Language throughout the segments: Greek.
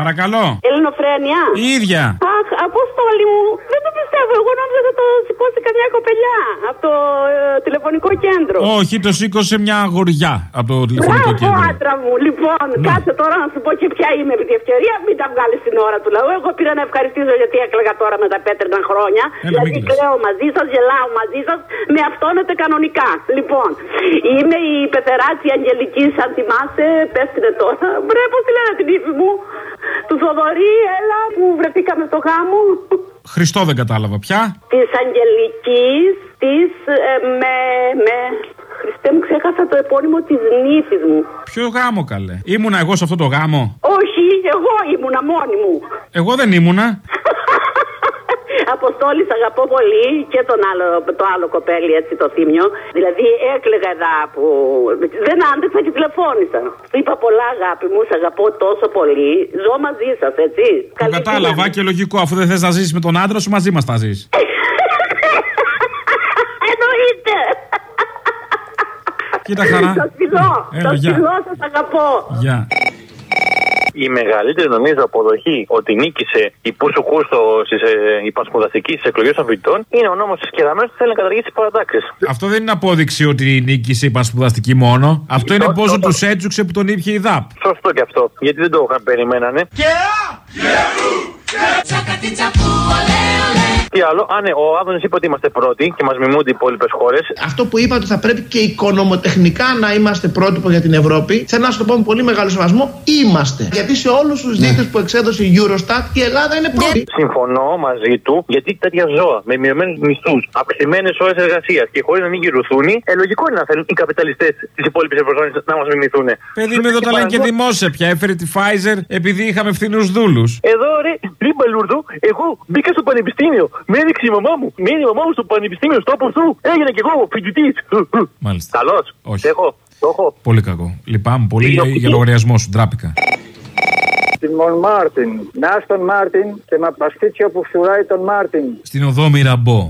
Παρακαλώ. Ελληνοφρένια. Η ίδια. Αχ, Απόστολη μου, δεν το πιστεύω. Εγώ νόμιζα θα το σηκώσει καμιά κοπελιά από το ε, τηλεφωνικό κέντρο. Όχι, το σήκωσε μια αγοριά από το τηλεφωνικό Μπράβο, κέντρο. άντρα μου. Λοιπόν, Ναι. κάτσε τώρα να σου πω και ποια είμαι επί τη ευκαιρία. Μην τα βγάλεις στην ώρα του λαού. Εγώ πήρα να ευχαριστήσω γιατί έκλαιγα τώρα με τα πέτρινα χρόνια. Έλα, δηλαδή μην κλαις. κλαίω μαζί σας, γελάω μαζί σας. Με αυτόνετε κανονικά. Λοιπόν, είμαι η πεθεράτσι Αγγελικής, αν θυμάσαι. Πέστηνε τώρα. Μπρε, πώ τη λένε την ύφη μου. Του Θοδωρή, έλα που βρεθήκαμε στο γάμο. Χριστό δεν κατάλαβα πια. Της Αγγελικής, της με. με Χριστέ μου, ξέχασα το επώνυμο της νύφης μου. Ποιο γάμο καλέ; Ήμουνα εγώ σε αυτό το γάμο; Όχι, εγώ ήμουνα μόνη μου. Εγώ δεν ήμουνα. Αποστόλη, σ' αγαπώ πολύ και τον άλλο, το άλλο κοπέλι, έτσι το θύμιο. Δηλαδή έκλαιγα εδώ που. Δεν άντεξα και τηλεφώνησα. Του είπα πολλά αγάπη μου, σ' αγαπώ τόσο πολύ. Ζω μαζί σας, έτσι. Το Καλή κατάλαβα τύχη. και λογικό. Αφού δεν θες να ζήσεις με τον άντρα σου, μαζί μας θα ζεις. Εννοείται. Κοίτα χαρά. Σας φιλώ. Έλα, Σας γεια. φιλώ, σας αγαπώ. Γεια. Η μεγαλύτερη νομίζω αποδοχή ότι νίκησε η Πούσου Κούστο στις ε, υπασπουδαστικέ εκλογές των φοιτητών είναι ο νόμος της Κεραμέως που θέλει να καταργήσει τις παρατάξεις. Αυτό δεν είναι απόδειξη ότι νίκησε η πασπουδαστική μόνο. Αυτό είναι Το- πόσο το- τους έτσουξε που τον ήπια η ΔΑΠ. Σωστό και αυτό. Γιατί δεν το είχαν περιμένανε. Τι άλλο, αν ο Άδωνης είπε ότι είμαστε πρώτοι και μας μιμούνται οι υπόλοιπες χώρες. Αυτό που είπα ότι θα πρέπει και οικονομοτεχνικά να είμαστε πρότυπο για την Ευρώπη, θέλω να σου το πω με πολύ μεγάλο σεβασμό, είμαστε. Γιατί σε όλους τους δείκτες που εξέδωσε η Eurostat η Ελλάδα είναι πρώτη. Συμφωνώ μαζί του γιατί τέτοια ζώα με μειωμένους μισθούς, αυξημένες ώρες εργασίας και χωρίς να μην γυρουθούν, ε, λογικό είναι να θέλουν οι καπιταλιστές της υπόλοιπης Ευρωζώνης να μας μιμηθούν. Παιδί μου εδώ τα λένε και δημόσια πια. Έφερε τη Pfizer επειδή είχαμε φθηνούς δούλους. Εδώ ρε, πριν Μπαλούρδο, εγώ μπήκα στο πανεπιστήμιο. Με έδειξε η μαμά μου. Με έδειξε η μαμά μου στο πανεπιστήμιο, στο Αποστού. Έγινα κι εγώ φοιτητής. Μάλιστα. Καλός. Όχι. Έχω. Το έχω. Πολύ κακό. Λυπάμαι πολύ για, για λογαριασμό σου. Ντράπηκα. Στην Μον Μάρτιν. Να στον Μάρτιν και με παστίτσιο που φθουράει τον Μάρτιν. Στην οδό Μυραμπό.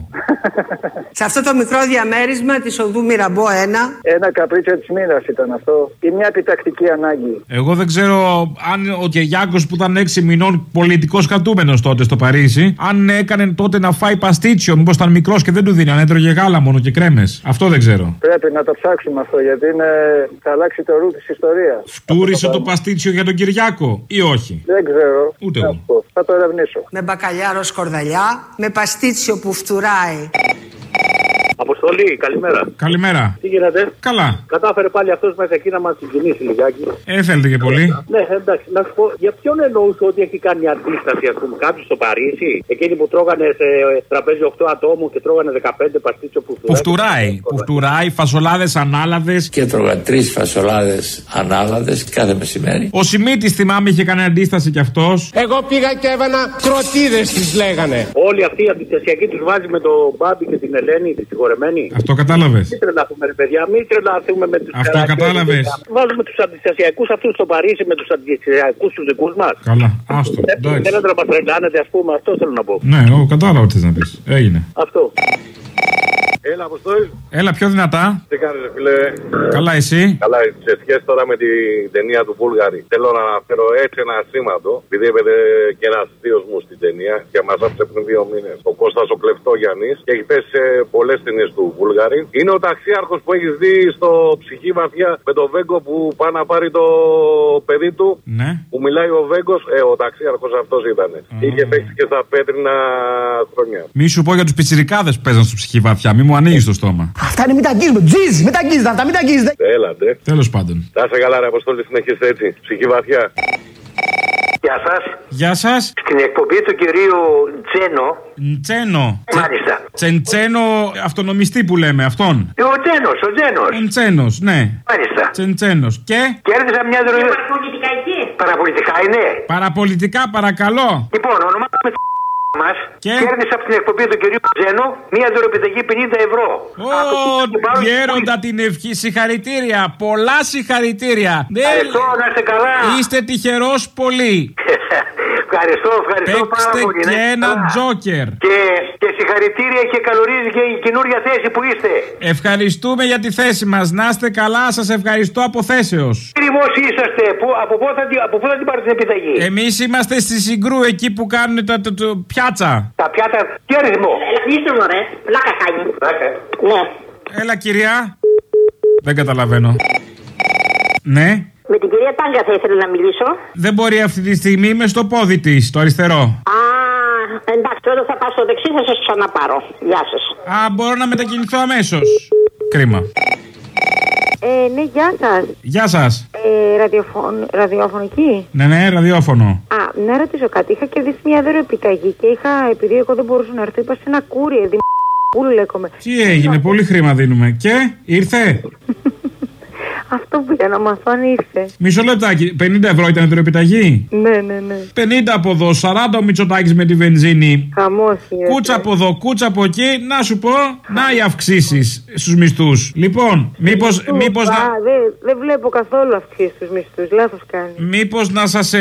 Σε αυτό το μικρό διαμέρισμα της οδού Μυραμπό 1 Ένα καπρίτσιο της μοίρας ήταν αυτό. Ή μια επιτακτική ανάγκη. Εγώ δεν ξέρω αν ο Κυριάκο που ήταν 6 μηνών πολιτικός κρατούμενο τότε στο Παρίσι, αν έκανε τότε να φάει παστίτσιο, μήπως ήταν μικρός και δεν του δίνει, αν έτρωγε γάλα μόνο και κρέμες. Αυτό δεν ξέρω. Πρέπει να το ψάξουμε αυτό γιατί είναι... θα αλλάξει το ρου της ιστορίας. Φτούρισε το παστίτσιο για τον Κυριάκο ή όχι; Δεν ξέρω. Ούτε Να εγώ. σου πω. Θα το ερευνήσω. με μπακαλιάρο σκορδαλιά, με παστίτσιο που φτουράει. Αποστολή, καλημέρα. Καλημέρα. Τι γίνεται; Καλά. Κατάφερε πάλι αυτός μέσα εκεί να μας συγκινήσει λιγάκι. Ε, θέλετε και πολύ. Ναι, εντάξει, να σου πω, για ποιον εννοούσε ότι έχει κάνει αντίσταση, ας πούμε, κάποιος στο Παρίσι, εκείνοι που τρώγανε σε τραπέζι 8 ατόμου και τρώγανε 15 παστίτσιο που Που φτουράει. Που φτουράει, φασολάδες ανάλαδες. και έτρωγα τρεις φασολάδες ανάλαδες κάθε μεσημέρι. Ο Σιμίτης θυμάμαι είχε κάνει αντίσταση κι αυτός. Εγώ πήγα και έβανα κροτίδες τις λέγανε. Όλοι αυτοί οι αντιστασιακοί τους βάζει με τον Μπάμπη και την Ελένη, τη συγχωρεμένη. Αυτό κατάλαβες. Μην τρελαθούμε, ρε παιδιά, μην τρελαθούμε με τους Αυτό κατάλαβες. Βάζουμε τους αντιστασιακούς αυτούς στο Παρίσι με τους αντιστασιακούς τους δικούς μας. Καλά, άστο. Εντάξει. Θέλετε να μα τρελάνετε, ας πούμε, αυτό θέλω να πω. Ναι, εγώ κατάλαβα τι θες να πεις. Έγινε. Αυτό. Έλα, Αποστόλη. Έλα πιο δυνατά. Τι κάνεις, ρε φίλε; Καλά, εσύ; Καλά, σε σχέση τώρα με την ταινία του Βούλγαρη. Θέλω να αναφέρω έτσι ένα σήματο, επειδή έπαιζε και ένας θείος μου στην ταινία και μας άφησε πριν δύο μήνες. Ο Κώστας ο Κλεφτόγιαννης και έχει πέσει σε πολλές ταινίες του Βούλγαρη. Είναι ο ταξίαρχος που έχεις δει στο ψυχή βαθιά με το Βέγκο που πάει να πάρει το παιδί του. Ναι. Που μιλάει ο Βέγκος, ε, ο ταξίαρχος αυτός ήταν. Είχε παίξει και στα πέτρινα χρόνια. Μη σου πω για τους πιτσιρικάδες που παίζαν στο ψυχή βαθιά. Μη μου ανοίγει το στόμα. Αυτά είναι μην τα αγγίζουμε. Τζιζ, μην τα αγγίζετε αυτά, μην τα αγγίζετε. Έλατε. Τέλος πάντων. Να είσαι καλά, ρε Αποστόλη, συνεχίστε έτσι. Ψυχή βαθιά. Γεια σας. Γεια σας. Στην εκπομπή του κυρίου Τζένο. Τσένο. Μάλιστα. Τσεντσένο αυτονομιστή που λέμε, αυτόν. Ο Τζένος, ο Τζένος. Τσένο, ναι. Μάλιστα. Τσεντσένος. Και; Κέρδισα μια δρομή. Πολιτικά εκεί. Παραπολιτικά είναι. παραπολιτικά, παρακαλώ. Λοιπόν, ονομάζομαι μας Και; κέρδισα από την εκπομπή του κυρίου Τζένο μια δωροπιταγή 50 ευρώ. Ω, Από το- γέροντα την ευχή. Συγχαρητήρια. Πολλά συγχαρητήρια. Ναι, Ευχαριστώ, να είστε καλά. Είστε τυχερός πολύ. ευχαριστώ, ευχαριστώ πάρα Παίξτε πολύ. να και είστε ένα καλά. τζόκερ. Και, και συγχαρητήρια και καλωρίζει και η καινούρια θέση που είστε. Ευχαριστούμε για τη θέση μας. Να είστε καλά, σας ευχαριστώ από θέσεως. Ακριβώ είσαστε. Που, από, πού θα, την- από πού θα την πάρετε την επιταγή; Εμείς είμαστε στη Συγκρού, εκεί που κάνουν τα, τα- τα πιάτσα. Τα πιάτα. Τι αριθμό; Έλα, κλείστο μωρέ. Πλάκα κάνει. Ναι. Έλα, κυρία. Δεν καταλαβαίνω. Ναι. Με την κυρία Τάγκα θα ήθελα να μιλήσω. Δεν μπορεί αυτή τη στιγμή, είμαι στο πόδι της, το αριστερό. Α, εντάξει, τώρα θα πάω στο δεξί, θα σας ξαναπάρω. Γεια σας. Α, μπορώ να μετακινηθώ αμέσως. Κρίμα. Ε, ναι, γεια σας. Γεια σας. Ε, ραδιοφων... ραδιοφωνική. Ναι, ναι, ραδιόφωνο. Α, να ρωτήσω κάτι. Είχα κερδίσει μια δώρο επιταγή και είχα, επειδή εγώ δεν μπορούσα να έρθω, είπα σε ένα κούρι. Δημ... λέγομαι. Τι έγινε, πολύ χρήμα δίνουμε. Και ήρθε; Αυτό πήγα να μάθω αν ήρθε. Μισό λεπτάκι. 50 ευρώ ήταν η επιταγή. Ναι, ναι, ναι. 50 από εδώ, 40 ο Μητσοτάκης με τη βενζίνη. Χαμός Κούτσα από εδώ, κούτσα από εκεί. Να σου πω, να οι αυξήσεις στους μισθούς. Λοιπόν, μήπω. Μήπως να... Δεν δεν βλέπω καθόλου αυξήσεις στους μισθούς. Λάθος κάνει. Μήπως να σας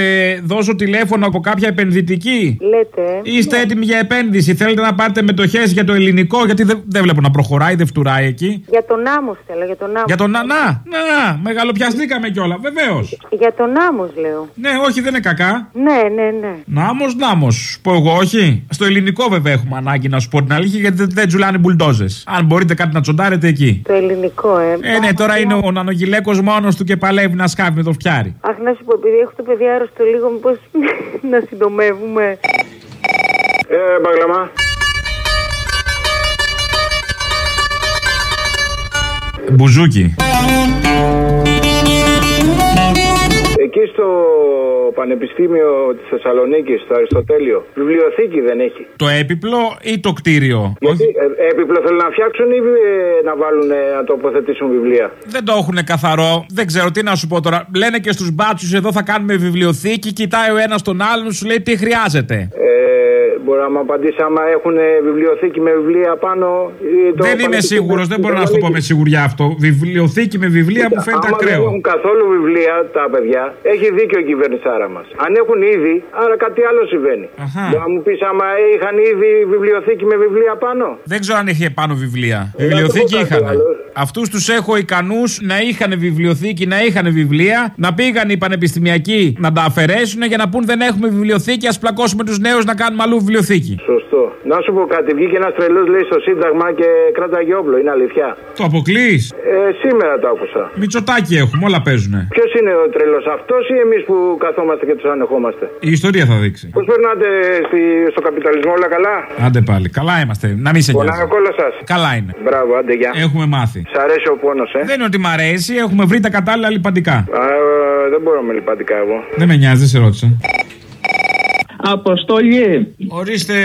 δώσω τηλέφωνο από κάποια επενδυτική; Λέτε. ε. Είστε έτοιμοι για επένδυση; Θέλετε να πάρετε μετοχές για το ελληνικό, γιατί δεν, δεν βλέπω να προχωράει, δεν φτουράει εκεί. Για τον άμμο θέλω, για τον άμμο. Για τον να, να, να, μεγαλοπιαστήκαμε κιόλα, βεβαίως. Για τον άμμο λέω. Ναι, όχι, δεν είναι κακά. Ναι, ναι, ναι. Νάμος, νάμος. Πω εγώ, όχι. Στο ελληνικό βέβαια έχουμε ανάγκη να σου πω την αλήθεια, γιατί δεν, δεν τζουλάνε μπουλντόζες. Αν μπορείτε κάτι να τσοντάρετε εκεί. Το ελληνικό, ε. Ε, ναι, τώρα είναι ο νανογυλέκο μόνος του και παλεύει να σκάβει με το φτιάρι. Αχ, να σου πω, επειδή έχω το παιδί άρρωστο λίγο, μήπως να συντομεύουμε. Ε, μπαγλαμά. Μπουζούκι. Εκεί στο Πανεπιστήμιο της Θεσσαλονίκης, στο Αριστοτέλειο, βιβλιοθήκη δεν έχει. Το έπιπλο ή το κτίριο; Γιατί ε, έπιπλο θέλουν να φτιάξουν ή ε, να βάλουν ε, να τοποθετήσουν βιβλία; Δεν το έχουν καθαρό. Δεν ξέρω τι να σου πω τώρα. Λένε και στους μπάτσους εδώ θα κάνουμε βιβλιοθήκη. Κοιτάει ο ένας τον άλλον, σου λέει τι χρειάζεται. Ε, μπορεί να μου απαντήσει άμα έχουν βιβλιοθήκη με βιβλία πάνω. Ή το Δεν είμαι Πανεπιστήμιο σίγουρος, της δεν μπορώ να σου το πω με σιγουριά αυτό. Βιβλιοθήκη με βιβλία μου φαίνεται Άμα δεν ακραίο. έχουν καθόλου βιβλία τα παιδιά, έχει δίκιο η κυβερνησάρα μας. Αν έχουν ήδη, άρα κάτι άλλο συμβαίνει. Αχα. Μπορεί να μου πεις άμα είχαν ήδη βιβλιοθήκη με βιβλία πάνω; Δεν ξέρω αν είχε πάνω βιβλία. Ε, Βιβλιοθήκη να το πω κάτι είχαν. άλλο. Αυτούς τους έχω ικανούς να είχαν βιβλιοθήκη, να είχαν βιβλία, να πήγαν οι πανεπιστημιακοί να τα αφαιρέσουν για να πούν δεν έχουμε βιβλιοθήκη, ας πλακώσουμε τους νέους να κάνουμε αλλού βιβλιοθήκη. Σωστό. Να σου πω κάτι, βγήκε ένας τρελός λέει στο Σύνταγμα και κράταγε όπλο. Είναι αλήθεια. Το αποκλείς; Ε, σήμερα το άκουσα. Μητσοτάκι έχουμε, όλα παίζουνε. Ποιος είναι ο τρελός, αυτός ή εμείς που καθόμαστε και τους ανεχόμαστε; Η ιστορία θα δείξει. Πώς περνάτε στη, στο καπιταλισμό, όλα καλά; Άντε πάλι. Καλά είμαστε. Να μην σε νοιάζει. Πονάει ο κόλλο σας. Καλά είναι. Μπράβο, άντε γεια. Έχουμε μάθει. Σ' αρέσει ο πόνος, ε; Δεν είναι ότι μ' αρέσει, έχουμε βρει τα κατάλληλα λιπαντικά. Α, ε, δεν μπορώ με λιπαντικά εγώ. Δεν με νοιάζει, δεν σε ρώτησα. Αποστολή. Ορίστε.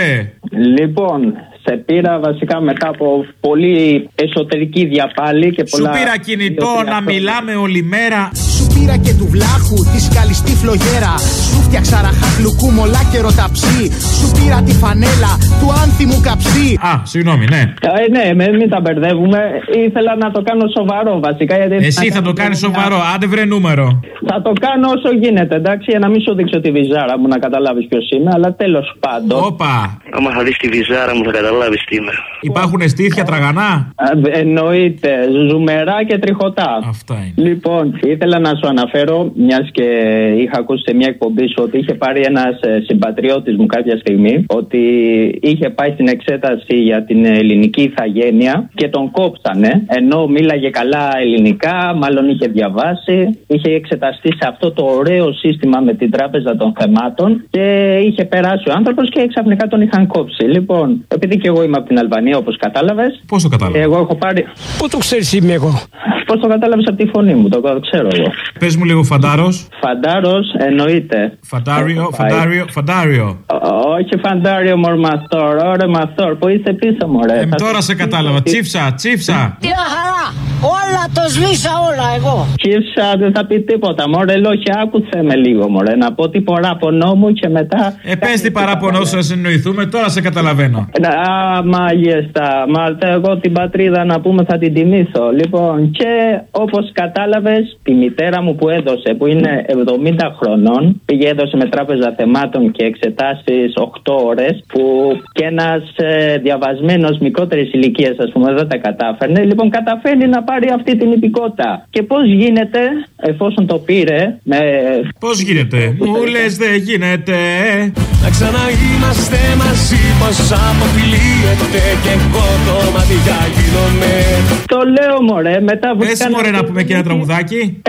Λοιπόν, σε πήρα βασικά μετά από πολύ εσωτερική διαπάλη και Σου πολλά... πήρα κινητό να μιλάμε όλη μέρα. Σου πήρα και του βλάχου της σκαλιστή φλογέρα. Σου φτιάξα ραχά γλουκού μολά και ρωταψί. Σου πήρα τη φανέλα του άνθιμου καψί. Α, συγγνώμη, ναι. Ε, ναι, με- μην τα μπερδεύουμε. Ήθελα να το κάνω σοβαρό βασικά. Γιατί Εσύ θα το κάνεις σοβαρό, άντε βρε νούμερο. Θα το κάνω όσο γίνεται, εντάξει, για να μην σου δείξω τη βυζάρα μου να καταλάβεις ποιος είμαι, αλλά τέλος πάντων. Όπα. Άμα θα δεις τη βυζάρα μου θα καταλάβεις τι είμαι. Υπάρχουν στήθια τραγανά; Ε, Εννοείται. Ζουμερά και τριχωτά. Αυτά είναι. Λοιπόν, ήθελα να σου αναφέρω, μιας και είχα ακούσει σε μια εκπομπή σου ότι είχε πάρει ένας συμπατριώτης μου κάποια στιγμή ότι είχε πάει στην εξέταση για την ελληνική ηθαγένεια και τον κόψανε. Ενώ μίλαγε καλά ελληνικά, μάλλον είχε διαβάσει, είχε εξεταστεί σε αυτό το ωραίο σύστημα με την τράπεζα των θεμάτων και είχε περάσει ο άνθρωπος και ξαφνικά τον είχαν κόψει. Λοιπόν, επειδή και εγώ είμαι από την Αλβανία, όπως κατάλαβες. Πώς το κατάλαβες; Εγώ έχω πάρει. Πού το ξέρεις είμαι εγώ; Πώς το κατάλαβες από τη φωνή μου, το ξέρω εγώ. Πες μου λίγο φαντάρος. Φαντάρος εννοείται. Φαντάριο, Έχω πάει. φαντάριο, φαντάριο. Ω- Όχι φαντάριο, μωρ μαθόρ. Ωραία, μαθόρ. Που είσαι πίσω, μωρέ. Ε, Θα τώρα σου- σε κατάλαβα. Τσίψα, τσίψα. Μια χαρά! Όλα το σβήσα όλα εγώ. Κύψα, δεν θα πει τίποτα. Μωρέ, λόγια, άκουσε με λίγο, μωρέ. Να πω τι παράπονό μου και μετά. Ε, πες τι παράπονο σου να συνοηθούμε, τώρα σε καταλαβαίνω. Α, μάλιστα. Μάλιστα, εγώ την πατρίδα να πούμε θα την τιμήσω. Λοιπόν, και όπως κατάλαβες, τη μητέρα μου που έδωσε, που είναι 70 χρονών, πήγε έδωσε με τράπεζα θεμάτων και εξετάσεις 8 ώρες που και ένας ε, διαβασμένος μικρότερης ηλικίας, ας πούμε, δεν τα κατάφερνε. Λοιπόν, καταφέρνει να πάρει αυτή την υπηκότητα. Και πώς γίνεται, εφόσον το πήρε. Με... Πώς γίνεται, μου λες δεν γίνεται. Να ξαναείμαστε μαζί, πώ αποφυλίεται και εγώ το μάτια γίνομαι. Το λέω, μωρέ, μετά που. Πες μωρέ να πούμε και ένα τραγουδάκι.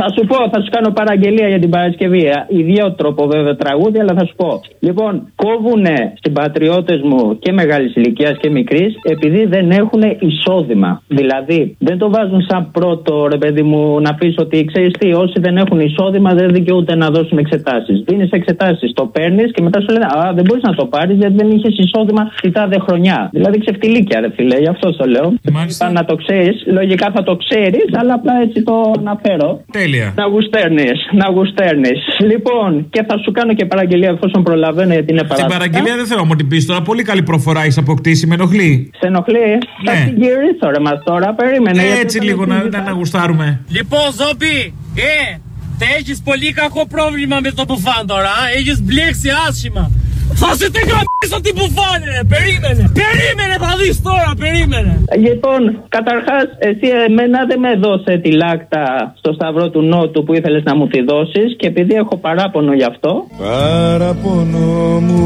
θα σου πω, θα σου κάνω παραγγελία για την Παρασκευή. Ιδιότροπο βέβαια τραγούδι, αλλά θα σου πω. Λοιπόν, κόβουνε συμπατριώτες μου και μεγάλης ηλικίας και μικρής επειδή δεν έχουν εισόδημα. Δηλαδή, δεν το βάζουν σαν πρώτο ρε παιδί μου να πεις ότι ξέρεις τι, όσοι δεν έχουν εισόδημα δεν δικαιούνται να δώσουν εξετάσεις. Δίνεις εξετάσεις, το παίρνεις και μετά σου λένε Α, δεν μπορείς να το πάρεις γιατί δεν είχες εισόδημα τη τάδε χρονιά. Δηλαδή ξεφτιλίκια, ρε φίλε, γι' αυτό το λέω. Είπα να το ξέρεις, λογικά θα το ξέρεις, αλλά απλά έτσι το αναφέρω. Τέλεια. Να γουστέρνεις, να γουστέρνεις. Λοιπόν, και θα σου κάνω και παραγγελία εφόσον προλαβαίνω γιατί είναι Στην παράδειγμα. παραγγελία δεν θέλω να μου την πεις τώρα. Πολύ καλή προφορά έχεις αποκτήσει, με ενοχλεί. Σε ενοχλεί. Θα την γυρίσω ρε μας τώρα, περίμενε. γιατί Ναι. Έτσι θα λίγο με να, συζητάς. να, να γουστάρουμε. Λοιπόν, Ζόμπι, ε, θα έχεις πολύ κακό πρόβλημα με το μπουφάν τώρα, α. έχεις μπλέξει άσχημα. Θα σε την γαμίσω την μπουφάν, ρε, περίμενε, περίμενε, θα δεις τώρα, περίμενε. Λοιπόν, καταρχάς, εσύ εμένα δεν με δώσε τη λάκτα στο Σταυρό του Νότου που ήθελες να μου τη δώσεις και επειδή έχω παράπονο γι' αυτό. Παραπονό μου,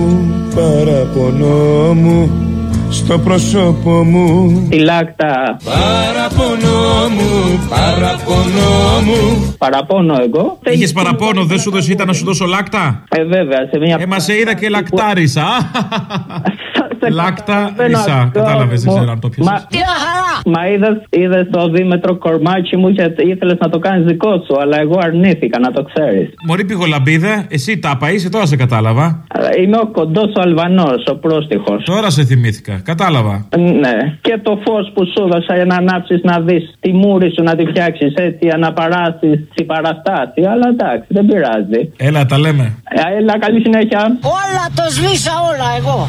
παραπονό μου στο πρόσωπο μου Τη λάκτα. Παραπονό μου, παραπονό μου Παραπώνω εγώ. Είχες παραπόνο, δεν σου δώσει ήταν να σου δώσω λάκτα; Ε, βέβαια, σε μια. Ε, μα σε είδα και λακτάρισα. Λακτάρισα. Κατάλαβες, δεν ξέρω αν το πιάσε. Μα, μα είδες, είδες το δίμετρο κορμάκι μου και ήθελες να το κάνεις δικό σου, αλλά εγώ αρνήθηκα να το ξέρεις. Μωρή πυγολαμπίδα, εσύ τάπα είσαι, τώρα σε κατάλαβα. Είμαι ο κοντός ο Αλβανός, ο πρόστιχος. Τώρα σε θυμήθηκα, κατάλαβα. Ναι. Και το φως που σου έδωσα για να ανάψεις να δεις τη μούρη σου να τη φτιάξεις έτσι, για να παράσεις την παραστάση. Αλλά εντάξει, δεν πειράζει. Έλα, τα λέμε. Ε, Έλα, καλή συνέχεια. Όλα το σβήσα όλα εγώ.